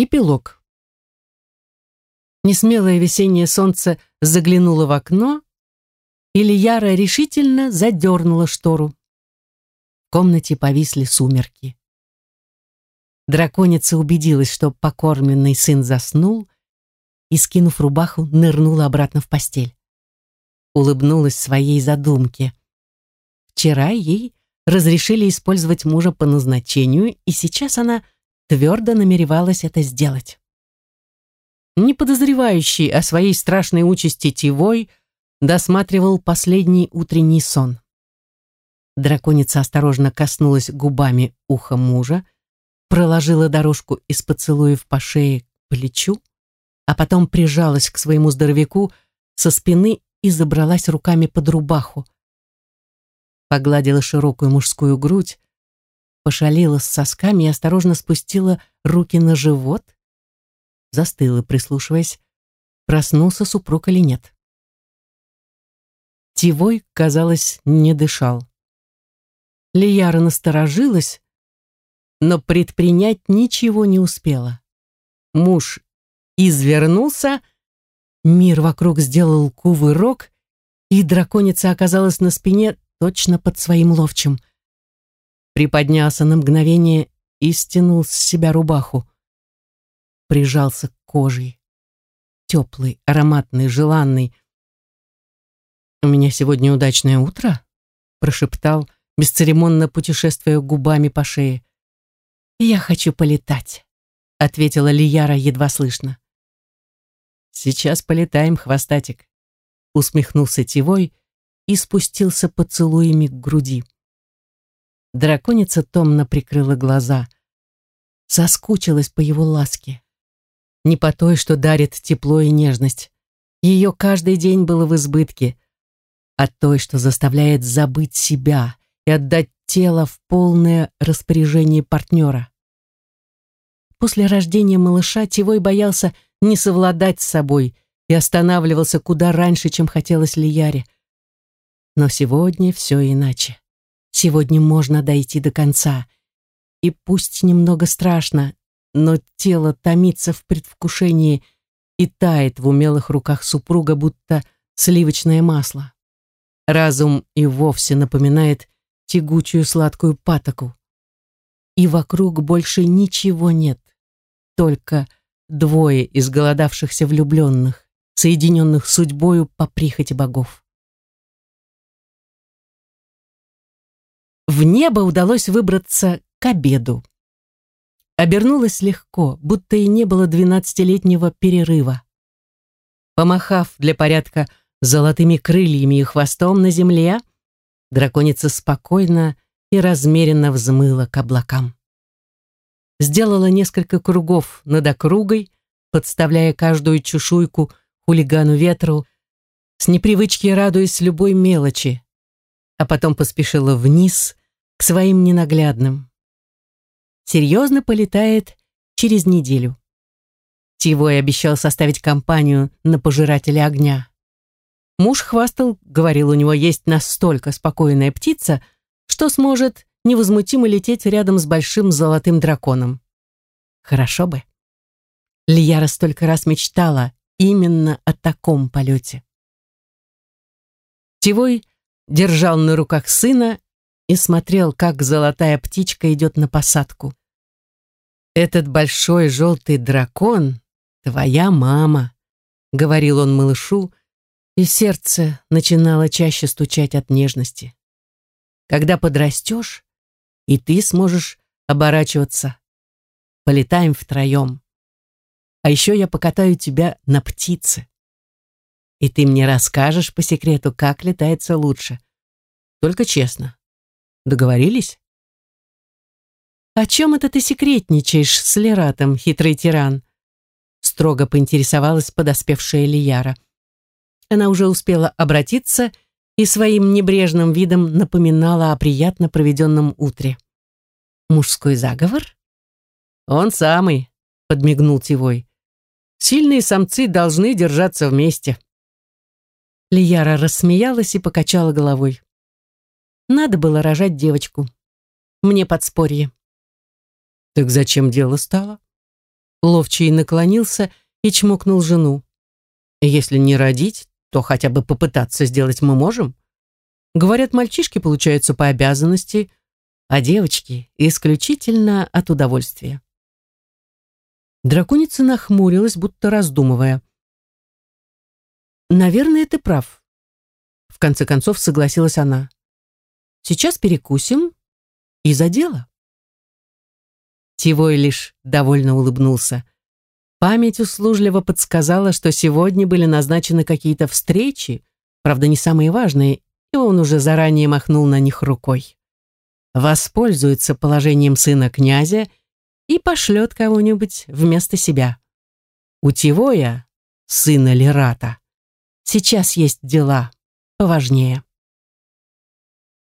Эпилог. Несмелое весеннее солнце заглянуло в окно, и Лияра решительно задернула штору. В комнате повисли сумерки. Драконица убедилась, что покормленный сын заснул, и, скинув рубаху, нырнула обратно в постель. Улыбнулась своей задумке. Вчера ей разрешили использовать мужа по назначению, и сейчас она твердо намеревалась это сделать. Не подозревающий о своей страшной участи Тивой досматривал последний утренний сон. Драконица осторожно коснулась губами уха мужа, проложила дорожку из поцелуев по шее к плечу, а потом прижалась к своему здоровяку со спины и забралась руками под рубаху. Погладила широкую мужскую грудь, пошалила с сосками и осторожно спустила руки на живот, застыла, прислушиваясь, проснулся супруг или нет. Тивой, казалось, не дышал. Лияра насторожилась, но предпринять ничего не успела. Муж извернулся, мир вокруг сделал кувырок, и драконица оказалась на спине точно под своим ловчим приподнялся на мгновение и стянул с себя рубаху. Прижался к коже. Теплый, ароматный, желанный. «У меня сегодня удачное утро», — прошептал, бесцеремонно путешествуя губами по шее. «Я хочу полетать», — ответила Лияра едва слышно. «Сейчас полетаем, хвостатик», — усмехнулся Тивой и спустился поцелуями к груди. Драконица томно прикрыла глаза. Соскучилась по его ласке. Не по той, что дарит тепло и нежность. Ее каждый день было в избытке. А той, что заставляет забыть себя и отдать тело в полное распоряжение партнера. После рождения малыша Тивой боялся не совладать с собой и останавливался куда раньше, чем хотелось Лияре. Но сегодня все иначе. Сегодня можно дойти до конца. И пусть немного страшно, но тело томится в предвкушении и тает в умелых руках супруга, будто сливочное масло. Разум и вовсе напоминает тягучую сладкую патоку. И вокруг больше ничего нет, только двое изголодавшихся влюбленных, соединенных судьбою по прихоти богов. В небо удалось выбраться к обеду. Обернулось легко, будто и не было двенадцатилетнего перерыва. Помахав для порядка золотыми крыльями и хвостом на земле, драконица спокойно и размеренно взмыла к облакам. Сделала несколько кругов над округой, подставляя каждую чешуйку хулигану ветру, с непривычки радуясь любой мелочи, а потом поспешила вниз, к своим ненаглядным. Серьезно полетает через неделю. Тивой обещал составить компанию на пожирателя огня. Муж хвастал, говорил, у него есть настолько спокойная птица, что сможет невозмутимо лететь рядом с большим золотым драконом. Хорошо бы. Лияра столько раз мечтала именно о таком полете. Тивой держал на руках сына и смотрел, как золотая птичка идет на посадку. «Этот большой желтый дракон — твоя мама», — говорил он малышу, и сердце начинало чаще стучать от нежности. «Когда подрастешь, и ты сможешь оборачиваться. Полетаем втроем. А еще я покатаю тебя на птице. И ты мне расскажешь по секрету, как летается лучше. Только честно. Договорились? «О чем это ты секретничаешь с Лератом, хитрый тиран?» Строго поинтересовалась подоспевшая Лияра. Она уже успела обратиться и своим небрежным видом напоминала о приятно проведенном утре. «Мужской заговор?» «Он самый», — подмигнул Тивой. «Сильные самцы должны держаться вместе». Лияра рассмеялась и покачала головой. Надо было рожать девочку. Мне подспорье. Так зачем дело стало? Ловчий наклонился и чмокнул жену. Если не родить, то хотя бы попытаться сделать мы можем. Говорят, мальчишки получаются по обязанности, а девочки исключительно от удовольствия. Драконица нахмурилась, будто раздумывая. «Наверное, ты прав», — в конце концов согласилась она. «Сейчас перекусим и за дело». Тивой лишь довольно улыбнулся. Память услужливо подсказала, что сегодня были назначены какие-то встречи, правда, не самые важные, и он уже заранее махнул на них рукой. Воспользуется положением сына князя и пошлет кого-нибудь вместо себя. У Тивоя, сына Лерата, сейчас есть дела поважнее.